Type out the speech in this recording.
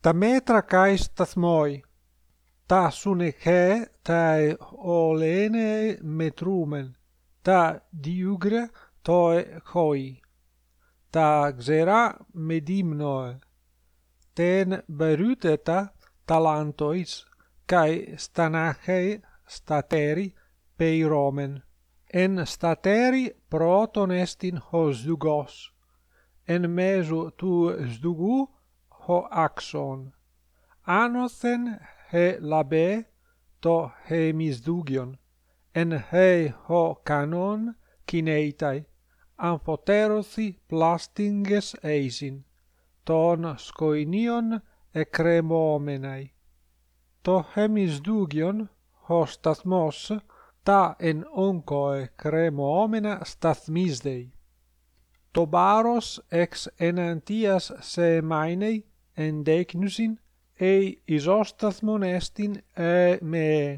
τα μέτρα καί σταθμόι, τα σουνεχέ τα ολένε μετρούμεν, τα διούγκρε το χόι, τα ξερά μετίμνοε, τεν μπερούτετα ταλάντοις, καί στανάχαι στατέρι πεϊρώμεν. Εν στατέρι πρώτον εστιν ο ζουγός, εν μέσου του ζουγού ο άξον. Άνωθεν χε το χε μισδούγιον, εν χε ο κανόν κινέιται, αμφωτέρωθη πλάστιγγες έισιν, τὸν σκοινίων εκκρεμόμεναι. Το χε μισδούγιον, ο σταθμός, τα εν όγκο εκκρεμόμενα σταθμίζει. Το βάρος εξ εναντίας σε μείνει, ενδέκνουσιν ει ισόσταθμον εστιν ε με